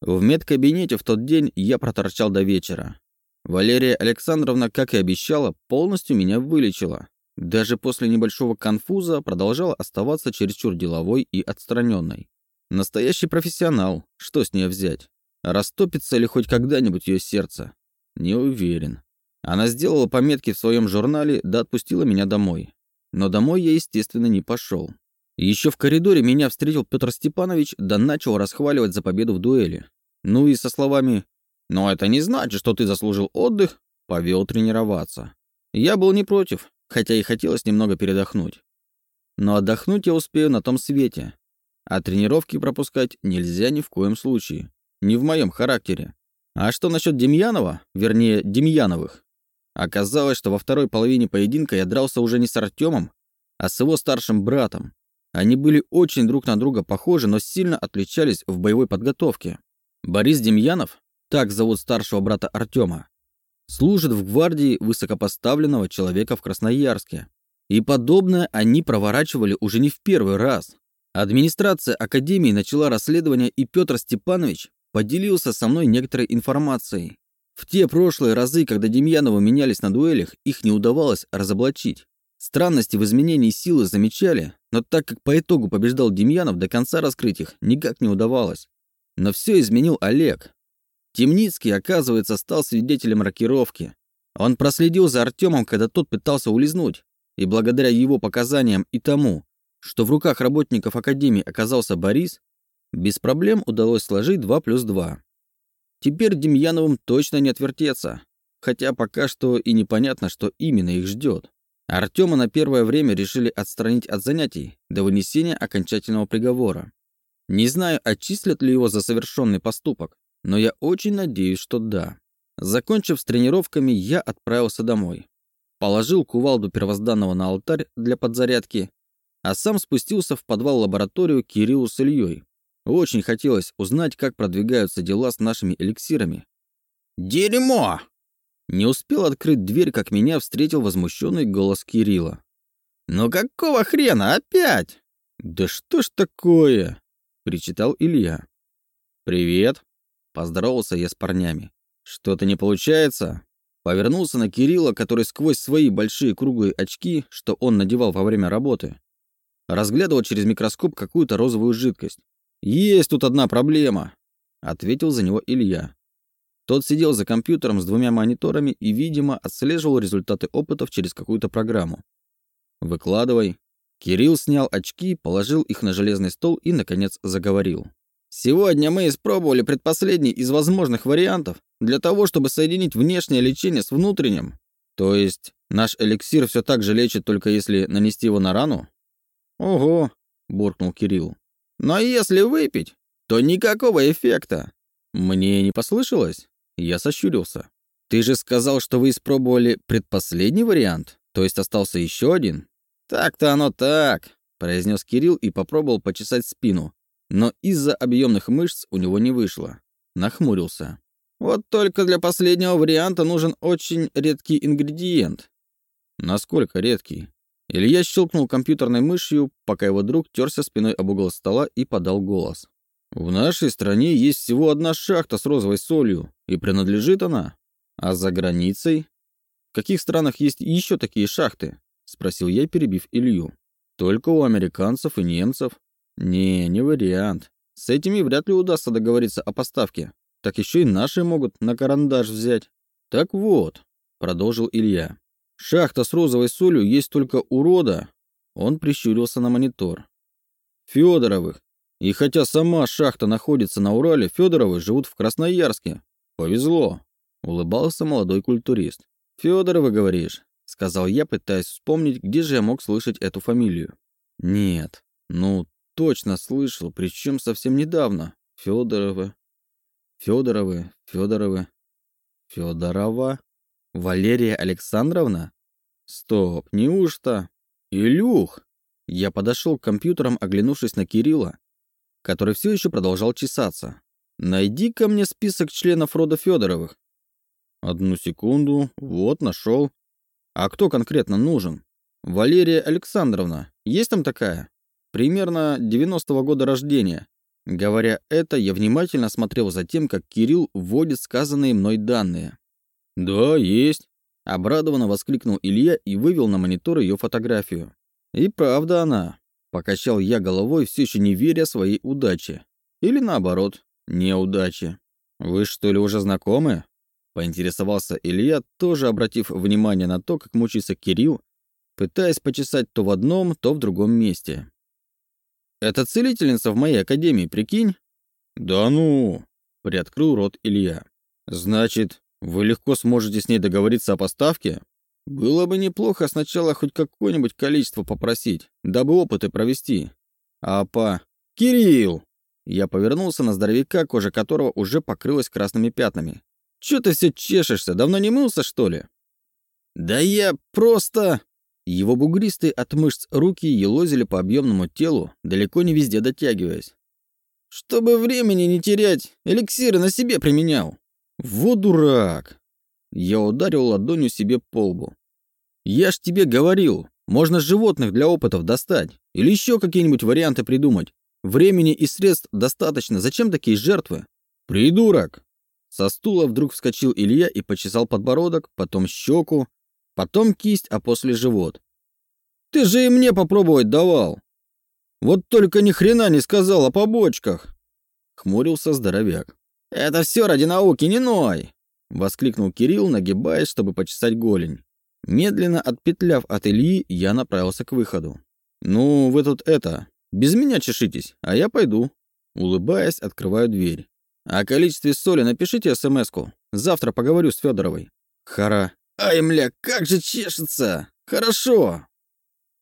В медкабинете в тот день я проторчал до вечера. Валерия Александровна, как и обещала, полностью меня вылечила. Даже после небольшого конфуза продолжала оставаться чересчур деловой и отстраненной. Настоящий профессионал, что с нее взять? Растопится ли хоть когда-нибудь ее сердце? Не уверен. Она сделала пометки в своем журнале, да отпустила меня домой. Но домой я, естественно, не пошел. Еще в коридоре меня встретил Петр Степанович, да начал расхваливать за победу в дуэли. Ну и со словами «Но это не значит, что ты заслужил отдых», повел тренироваться. Я был не против, хотя и хотелось немного передохнуть. Но отдохнуть я успею на том свете. А тренировки пропускать нельзя ни в коем случае. Не в моем характере. А что насчет Демьянова, вернее, Демьяновых? Оказалось, что во второй половине поединка я дрался уже не с Артемом, а с его старшим братом. Они были очень друг на друга похожи, но сильно отличались в боевой подготовке. Борис Демьянов, так зовут старшего брата Артема, служит в гвардии высокопоставленного человека в Красноярске. И подобное они проворачивали уже не в первый раз. Администрация Академии начала расследование, и Петр Степанович поделился со мной некоторой информацией. В те прошлые разы, когда Демьяновы менялись на дуэлях, их не удавалось разоблачить. Странности в изменении силы замечали, но так как по итогу побеждал Демьянов, до конца раскрыть их никак не удавалось. Но все изменил Олег. Темницкий, оказывается, стал свидетелем рокировки. Он проследил за Артемом, когда тот пытался улизнуть, и благодаря его показаниям и тому, что в руках работников Академии оказался Борис, без проблем удалось сложить 2 плюс 2. Теперь Демьяновым точно не отвертеться, хотя пока что и непонятно, что именно их ждет. Артема на первое время решили отстранить от занятий до вынесения окончательного приговора. Не знаю, отчислят ли его за совершенный поступок, но я очень надеюсь, что да. Закончив с тренировками, я отправился домой. Положил кувалду первозданного на алтарь для подзарядки, а сам спустился в подвал-лабораторию Кириллу с Ильей. Очень хотелось узнать, как продвигаются дела с нашими эликсирами. «Дерьмо!» Не успел открыть дверь, как меня встретил возмущенный голос Кирилла. «Ну какого хрена опять?» «Да что ж такое?» — причитал Илья. «Привет», — поздоровался я с парнями. «Что-то не получается?» Повернулся на Кирилла, который сквозь свои большие круглые очки, что он надевал во время работы, разглядывал через микроскоп какую-то розовую жидкость. «Есть тут одна проблема», — ответил за него Илья. Тот сидел за компьютером с двумя мониторами и, видимо, отслеживал результаты опытов через какую-то программу. «Выкладывай». Кирилл снял очки, положил их на железный стол и, наконец, заговорил. «Сегодня мы испробовали предпоследний из возможных вариантов для того, чтобы соединить внешнее лечение с внутренним. То есть наш эликсир все так же лечит, только если нанести его на рану?» «Ого», — буркнул Кирилл. «Но если выпить, то никакого эффекта». «Мне не послышалось?» Я сощурился. «Ты же сказал, что вы испробовали предпоследний вариант? То есть остался еще один?» «Так-то оно так», — произнес Кирилл и попробовал почесать спину. Но из-за объемных мышц у него не вышло. Нахмурился. «Вот только для последнего варианта нужен очень редкий ингредиент». «Насколько редкий?» Илья щелкнул компьютерной мышью, пока его друг терся спиной об угол стола и подал голос. «В нашей стране есть всего одна шахта с розовой солью, и принадлежит она. А за границей? В каких странах есть еще такие шахты?» — спросил я, перебив Илью. «Только у американцев и немцев». «Не, не вариант. С этими вряд ли удастся договориться о поставке. Так еще и наши могут на карандаш взять». «Так вот», — продолжил Илья. Шахта с розовой солью есть только у рода. Он прищурился на монитор. Федоровых. И хотя сама шахта находится на Урале, Федоровы живут в Красноярске. Повезло. Улыбался молодой культурист. Федоровы, говоришь? Сказал я, пытаясь вспомнить, где же я мог слышать эту фамилию. Нет. Ну, точно слышал, причем совсем недавно. Федоровы. Федоровы, Федоровы. Федорова. Валерия Александровна? Стоп, неужто? Илюх! Я подошел к компьютерам, оглянувшись на Кирилла, который все еще продолжал чесаться. Найди ко мне список членов рода Федоровых. Одну секунду, вот, нашел. А кто конкретно нужен? Валерия Александровна. Есть там такая? Примерно 90-го года рождения. Говоря это, я внимательно смотрел за тем, как Кирилл вводит сказанные мной данные. «Да, есть», — обрадованно воскликнул Илья и вывел на монитор ее фотографию. «И правда она», — покачал я головой, все еще не веря своей удаче. Или наоборот, неудаче. «Вы что ли уже знакомы?» — поинтересовался Илья, тоже обратив внимание на то, как мучится Кирилл, пытаясь почесать то в одном, то в другом месте. «Это целительница в моей академии, прикинь?» «Да ну!» — приоткрыл рот Илья. «Значит, вы легко сможете с ней договориться о поставке?» «Было бы неплохо сначала хоть какое-нибудь количество попросить, дабы опыты провести. А по... Кирилл!» Я повернулся на здоровяка, кожа которого уже покрылась красными пятнами. «Чё ты все чешешься? Давно не мылся, что ли?» «Да я просто...» Его бугристые от мышц руки елозили по объемному телу, далеко не везде дотягиваясь. «Чтобы времени не терять, эликсиры на себе применял». «Вот дурак!» Я ударил ладонью себе по лбу. «Я ж тебе говорил, можно животных для опытов достать. Или еще какие-нибудь варианты придумать. Времени и средств достаточно, зачем такие жертвы?» «Придурок!» Со стула вдруг вскочил Илья и почесал подбородок, потом щеку, потом кисть, а после живот. «Ты же и мне попробовать давал!» «Вот только ни хрена не сказал о побочках!» Хмурился здоровяк. «Это все ради науки, не ной!» Воскликнул Кирилл, нагибаясь, чтобы почесать голень. Медленно отпетляв от Ильи, я направился к выходу. «Ну, вы тут это, без меня чешитесь, а я пойду». Улыбаясь, открываю дверь. «О количестве соли напишите смс-ку. Завтра поговорю с Федоровой». «Хара». «Ай, мля, как же чешется! Хорошо!»